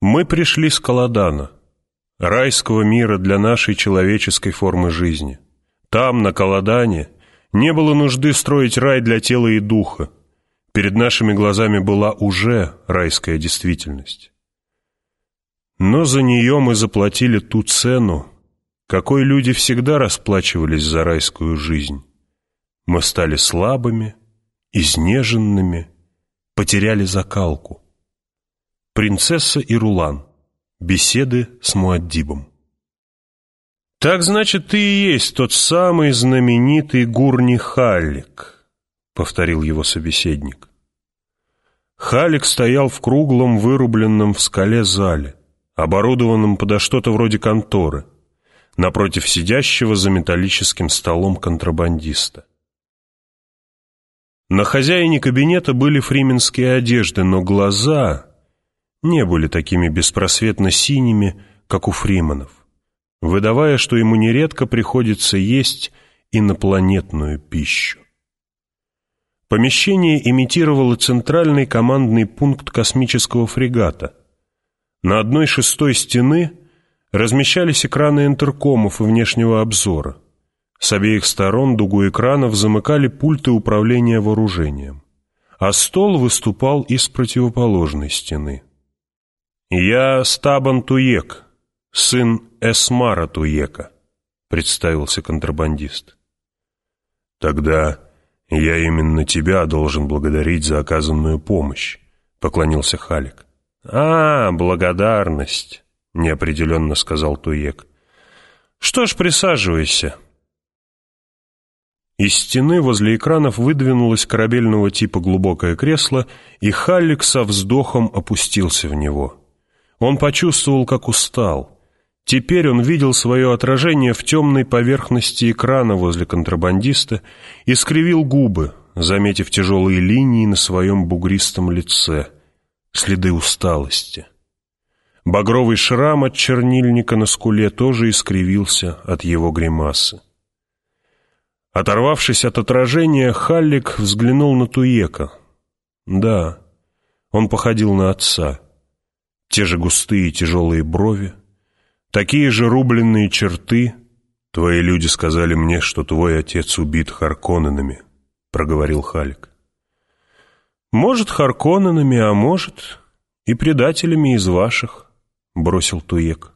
Мы пришли с Каладана, райского мира для нашей человеческой формы жизни. Там, на Каладане, не было нужды строить рай для тела и духа. Перед нашими глазами была уже райская действительность. Но за нее мы заплатили ту цену, какой люди всегда расплачивались за райскую жизнь. Мы стали слабыми, изнеженными, потеряли закалку. Принцесса и Рулан. Беседы с Муаддибом. «Так, значит, ты и есть тот самый знаменитый Гурни Халлик», — повторил его собеседник. Халик стоял в круглом, вырубленном в скале зале, оборудованном подо что-то вроде конторы, напротив сидящего за металлическим столом контрабандиста. На хозяине кабинета были фрименские одежды, но глаза не были такими беспросветно синими, как у Фриманов, выдавая, что ему нередко приходится есть инопланетную пищу. Помещение имитировало центральный командный пункт космического фрегата. На одной шестой стены размещались экраны интеркомов и внешнего обзора. С обеих сторон дугу экранов замыкали пульты управления вооружением, а стол выступал из противоположной стены. «Я Стабан Туек, сын Эсмара Туека», — представился контрабандист. «Тогда я именно тебя должен благодарить за оказанную помощь», — поклонился Халик. «А, благодарность», — неопределенно сказал Туек. «Что ж, присаживайся». Из стены возле экранов выдвинулось корабельного типа глубокое кресло, и Халлик со вздохом опустился в него. Он почувствовал, как устал. Теперь он видел свое отражение в темной поверхности экрана возле контрабандиста и скривил губы, заметив тяжелые линии на своем бугристом лице, следы усталости. Багровый шрам от чернильника на скуле тоже искривился от его гримасы. Оторвавшись от отражения, Халлик взглянул на Туека. Да, он походил на отца — те же густые тяжелые брови, такие же рубленные черты. Твои люди сказали мне, что твой отец убит Харконненами, проговорил Халик. Может, Харконненами, а может, и предателями из ваших, бросил Туек.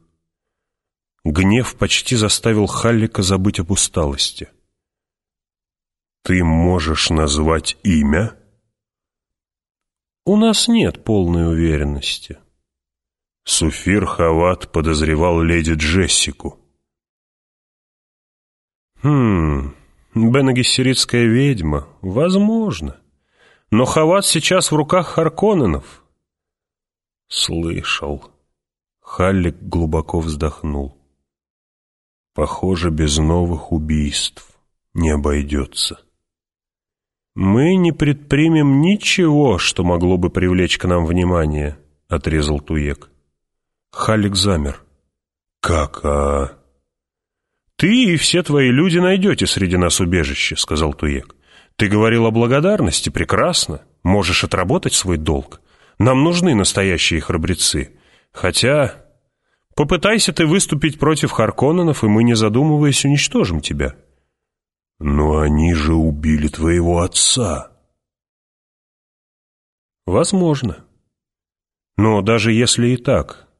Гнев почти заставил Халлика забыть об усталости. «Ты можешь назвать имя?» «У нас нет полной уверенности», Суфир Хават подозревал леди Джессику. «Хм, Бенагессеритская ведьма, возможно. Но Хават сейчас в руках Харконненов». «Слышал». Халлик глубоко вздохнул. «Похоже, без новых убийств не обойдется». «Мы не предпримем ничего, что могло бы привлечь к нам внимание», — отрезал Туек. Халик замер. «Как, а...» «Ты и все твои люди найдете среди нас убежище», — сказал Туек. «Ты говорил о благодарности, прекрасно. Можешь отработать свой долг. Нам нужны настоящие храбрецы. Хотя... Попытайся ты выступить против Харконненов, и мы, не задумываясь, уничтожим тебя». «Но они же убили твоего отца». «Возможно. Но даже если и так,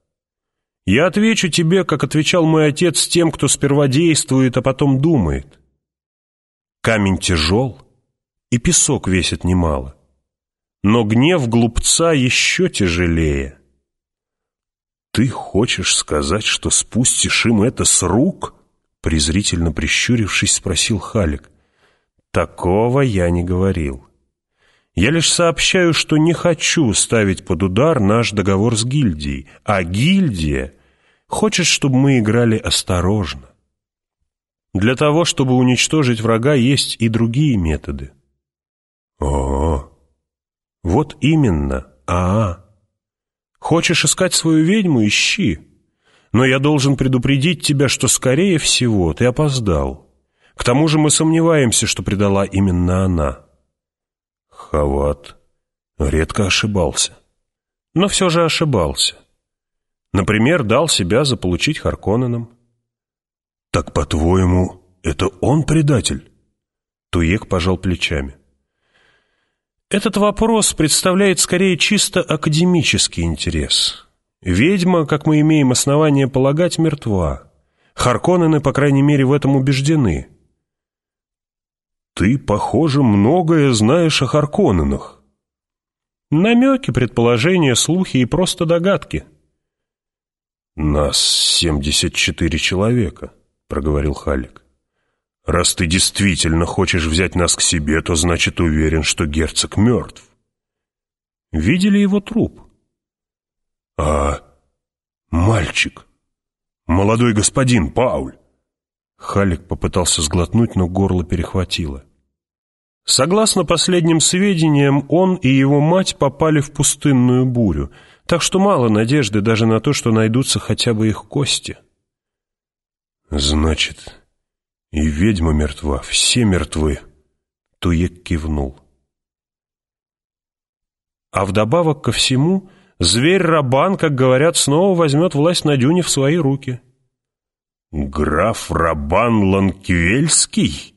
я отвечу тебе, как отвечал мой отец тем, кто сперва действует, а потом думает. Камень тяжел, и песок весит немало. Но гнев глупца еще тяжелее. «Ты хочешь сказать, что спустишь им это с рук?» Презрительно прищурившись, спросил Халик. «Такого я не говорил. Я лишь сообщаю, что не хочу ставить под удар наш договор с гильдией, а гильдия хочет, чтобы мы играли осторожно. Для того, чтобы уничтожить врага, есть и другие методы. О, вот именно, а, Хочешь искать свою ведьму, ищи. Но я должен предупредить тебя, что, скорее всего, ты опоздал. К тому же мы сомневаемся, что предала именно она. Хават редко ошибался. Но все же ошибался. Например, дал себя заполучить Харконненом. «Так, по-твоему, это он предатель?» Туек пожал плечами. Этот вопрос представляет скорее чисто академический интерес. Ведьма, как мы имеем основания полагать, мертва. Харконнены, по крайней мере, в этом убеждены. «Ты, похоже, многое знаешь о Харконненах». Намеки, предположения, слухи и просто догадки. «Нас семьдесят четыре человека», — проговорил Халик. «Раз ты действительно хочешь взять нас к себе, то значит уверен, что герцог мертв». «Видели его труп?» «А мальчик? Молодой господин Пауль?» Халик попытался сглотнуть, но горло перехватило. Согласно последним сведениям, он и его мать попали в пустынную бурю, так что мало надежды даже на то, что найдутся хотя бы их кости. «Значит, и ведьма мертва, все мертвы», — Туек кивнул. А вдобавок ко всему, зверь Рабан, как говорят, снова возьмет власть на Дюне в свои руки. «Граф Рабан Ланквельский?»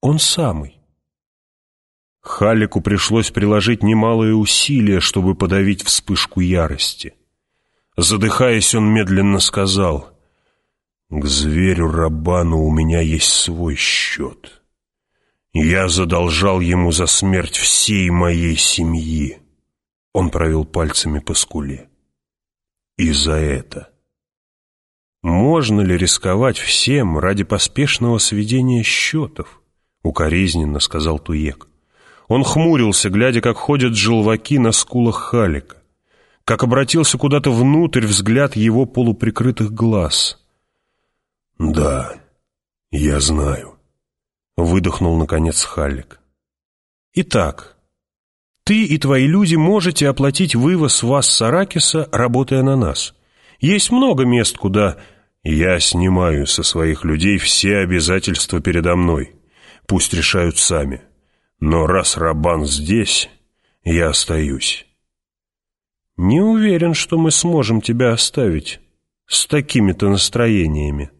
Он самый. Халику пришлось приложить немалые усилия, чтобы подавить вспышку ярости. Задыхаясь, он медленно сказал, «К зверю Рабану у меня есть свой счет. Я задолжал ему за смерть всей моей семьи». Он провел пальцами по скуле. «И за это». Можно ли рисковать всем ради поспешного сведения счетов? Укоризненно сказал Туек. Он хмурился, глядя, как ходят желваки на скулах Халика, как обратился куда-то внутрь взгляд его полуприкрытых глаз. «Да, я знаю», — выдохнул, наконец, Халик. «Итак, ты и твои люди можете оплатить вывоз вас с Аракиса, работая на нас. Есть много мест, куда...» «Я снимаю со своих людей все обязательства передо мной», Пусть решают сами. Но раз Рабан здесь, я остаюсь. Не уверен, что мы сможем тебя оставить с такими-то настроениями.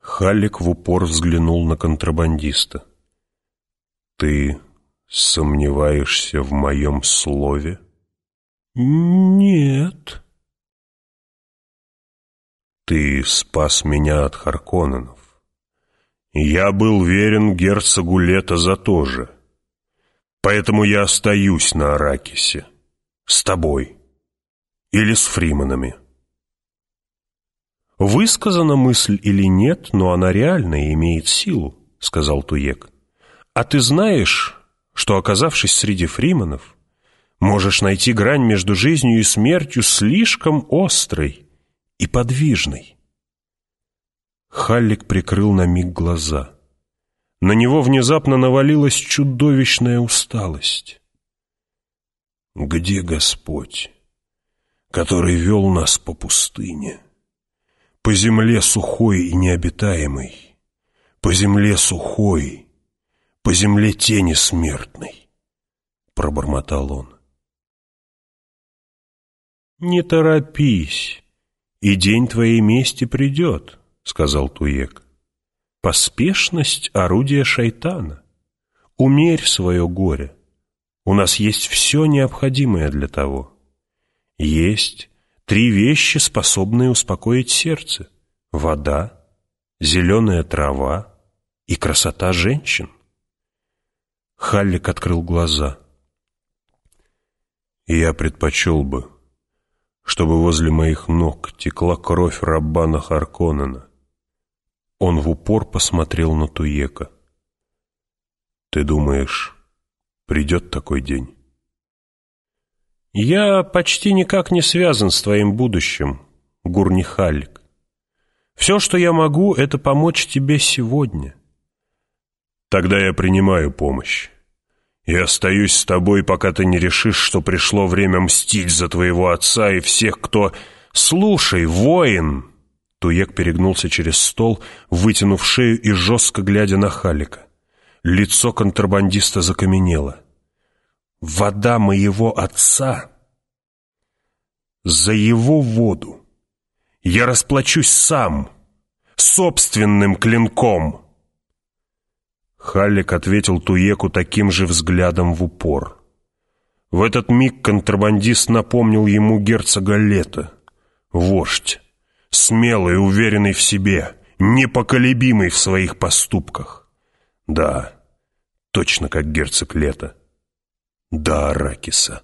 Халлик в упор взглянул на контрабандиста. «Ты сомневаешься в моем слове?» «Нет». «Ты спас меня от Харконненов. Я был верен герцогу Лето за то же. Поэтому я остаюсь на Аракисе. С тобой. Или с Фриманами. «Высказана мысль или нет, но она реально имеет силу», — сказал Туек. «А ты знаешь, что, оказавшись среди фриманов, можешь найти грань между жизнью и смертью слишком острой и подвижной?» Халлик прикрыл на миг глаза. На него внезапно навалилась чудовищная усталость. «Где Господь, который вел нас по пустыне? По земле сухой и необитаемой, по земле сухой, по земле тени смертной», — пробормотал он. «Не торопись, и день твоей мести придет», — сказал Туек. «Поспешность — орудие шайтана. Умерь свое горе. У нас есть все необходимое для того. Есть три вещи, способные успокоить сердце. Вода, зеленая трава и красота женщин». Халлик открыл глаза. «Я предпочел бы, чтобы возле моих ног текла кровь Раббана Харконнена, он в упор посмотрел на Туека. «Ты думаешь, придет такой день?» «Я почти никак не связан с твоим будущим, Гурнихалик. Все, что я могу, это помочь тебе сегодня». «Тогда я принимаю помощь и остаюсь с тобой, пока ты не решишь, что пришло время мстить за твоего отца и всех, кто... Слушай, воин!» Туек перегнулся через стол, вытянув шею и жестко глядя на Халика. Лицо контрабандиста закаменело. «Вода моего отца За его воду я расплачусь сам, собственным клинком. Халлик ответил Туеку таким же взглядом в упор. В этот миг контрабандист напомнил ему герцога Лето. Вождь, смелый, уверенный в себе, непоколебимый в своих поступках. Да, точно как герцог Лето. Да, Аракиса.